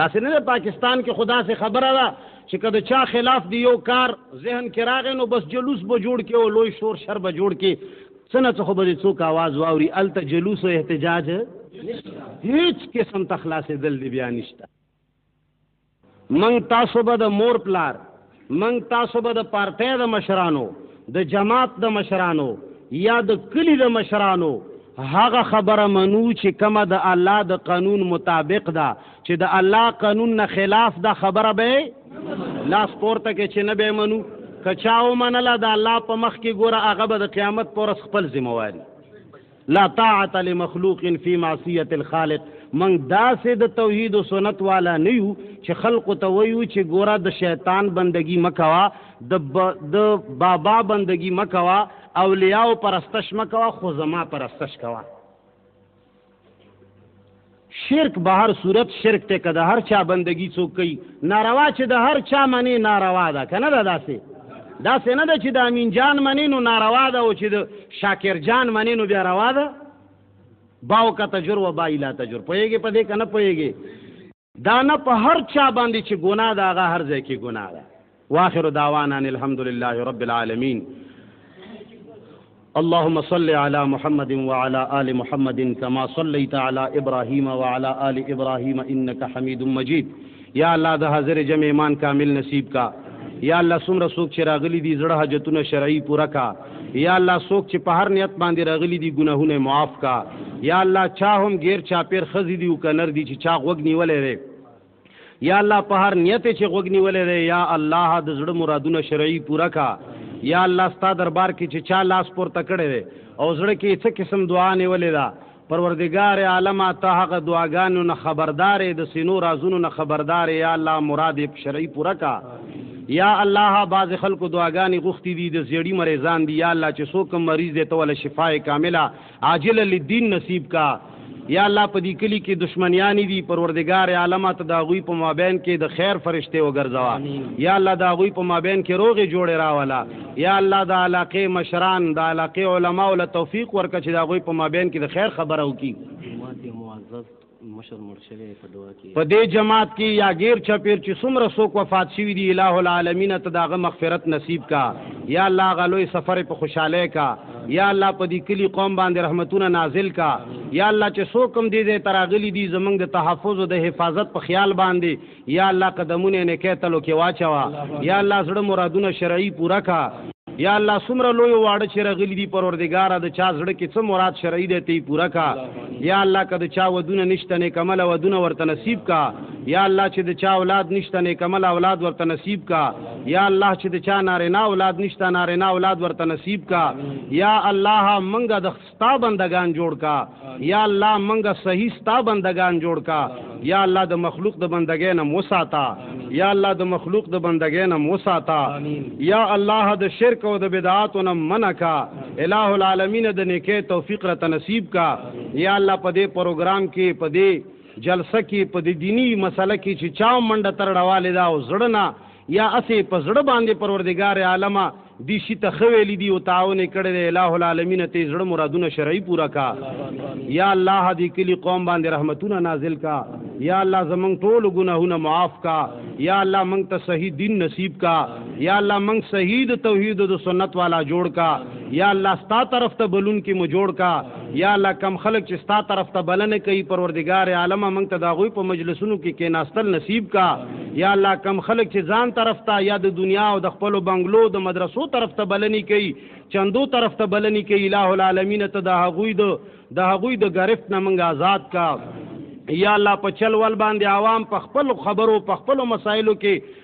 داسې نه پاکستان کې خدا سي خبره ده چې کله چا خلاف دی یو کار ذهن کې راغی نو بس جلوس به جوړ کې او لوی شور شر به جوړ کې څنګه څه خو به څوک आवाज واوري الته جلوس او احتجاج هیڅ قسم تخلاصې دل دی بیا نشته موږ تاسو به د مور پلار موږ تاسو به د پارټۍ د مشرانو د جماعت د مشرانو یا د کلی د مشرانو هغه خبره منو چې کومه د الله د قانون مطابق ده چې د الله قانون نه خلاف دا خبره به لاس پورته کې چې نه به منو کچاو منله د الله په مخ کې ګوره هغه به د قیامت پر خپل ذمہواری لا طاعت لمخلوق فی معصیت الخالق من داسې د توحید او سنت والا نه یو چې خلق ته ویو چې ګوره د شیطان بندگی مکوا د با د بابا بندگی مکوا اولیاء پرستش مکوا خو زما پرستش کوا شرک به هر صورت شرک ته که د هر چا بندگی څوک کوي ناروا چې د هر چا منې ناروا ده که نه ده داسې داسې نه ده چې د امین جان منې نو ناروا ده او چې د شاکر جان منې نو بیا روا ده باو کا تجر و با الا تجر پوهېږې په دې که نه پوهېږې دا نه په هر چا باندې چې ګناه ده هغه هر ځای کې ګناه ده واخر دعوانا ان الحمد لله رب العالمين اللهم صل على محمد وعلى آل محمد كما صليت على ابراهيم وعلى آل ابراهيم انك حميد مجيد یا الله د حاضر جمع ایمان کامل نصیب کا یا الله سمره سوک چې راغلی دي زړه حاجتونه شرعي پوره کا یا الله سوک چې په هر نیت باندې راغلی دي ګناهونه معاف کا یا الله چا هم غیر چا پیر خزي دي او کنر دي چې چا غوګ نیولې یا الله په هر نیت چې غوږ نیولې دی یا الله د زړه مرادونه شرعي پوره کا یا الله ستا دربار کې چې چا لاس پورته کړی دی او زړه کې څه قسم دعا نیولې ده پروردگار عالم ته هغه دعاګانو نه خبردارې د سینو رازونو نه خبردارې یا الله مراد یې شرعي پوره کا یا الله باز خلکو دعاګانې غوښتي دي د زیړی مریضان دي یا الله چې څوک مریض دی ته ول شفای کامله عاجل للدین نصیب کا یا الله په دې کلی کې دشمنیان دي پروردگار عالم ته دا غوي په مابین کې د خیر فرشته وګرځوا یا الله دا غوي په مابین کې روغه جوړ راولا یا الله دا علاقه مشران دا علاقه علما او توفیق ورکړه چې دا غوي په مابین کې د خیر خبره وکي معزز مشر مړ شوی په دعا کې په دې جماعت کې یا غیر چپیر چې څومره څوک وفات شوی دی الٰه العالمین ته داغه مغفرت نصیب کا یا الله غلوې سفر په خوشاله کا یا الله په دې کلی قوم باندې رحمتونه نازل کا یا الله چې څوک هم دې ځای تراغلی دي زمونږ د تحفظ او د حفاظت په خیال باندې یا الله قدمونه نیکه تلو کې واچوا یا الله زړه مرادونه شرعي پورا کا یا الله سمره لوی واړه چې رغلی دي پروردګار د چا زړه کې څه مراد شرعي دی ته پورا کا یا الله که د چا ودونه نشته نه کمل ودونه ورته نصیب کا یا الله چې د چا اولاد نشته نه کمل اولاد ورته نصیب کا یا الله چې د چا نارینه اولاد نشته نارینه اولاد ورته نصیب کا یا الله منګه د ستا بندگان جوړ کا یا الله منګه صحیح ستا بندگان جوړ کا یا الله د مخلوق د بندګۍ نه وساتا یا الله د مخلوق د بندګۍ نه وساتا یا الله د شرک او د بدعات نه منع کا الہ العالمین د نیکه توفیق را تنصیب کا یا الله په دې پروګرام کې په دې جلسه کې په دې دینی مسله کې چې چا منډه تر ډواله دا او زړه نه یا اسې په زړه باندې پروردګار عالم دی شي ته خویلې دی او تعاون کړي دی الہ العالمین ته زړه مرادونه شرعي پورا کا یا الله دې کلی قوم باندې رحمتونه نازل کا یا الله زمنګ ټول ګناهونه معاف کا یا الله منګ ته صحیح دین نصیب کا یا الله منګ صحیح د توحید او د سنت والا جوړ کا یا الله ستا طرف ته بلون کې مو جوړ کا یا الله کم خلک چې ستا طرف ته بلنه کوي پروردگار عالم موږ ته دا غوي په مجلسونو کې کېناستل نصیب کا یا الله کم خلک چې ځان طرف ته یا د دنیا او د خپل بنگلو د مدرسو طرف ته بلنی کوي چندو طرف ته بلنی کوي الٰه العالمین ته دا غوي د دا غوي د گرفت نه موږ آزاد کا یا الله په چل ول باندې عوام په خپل خبرو په خپل مسایلو کې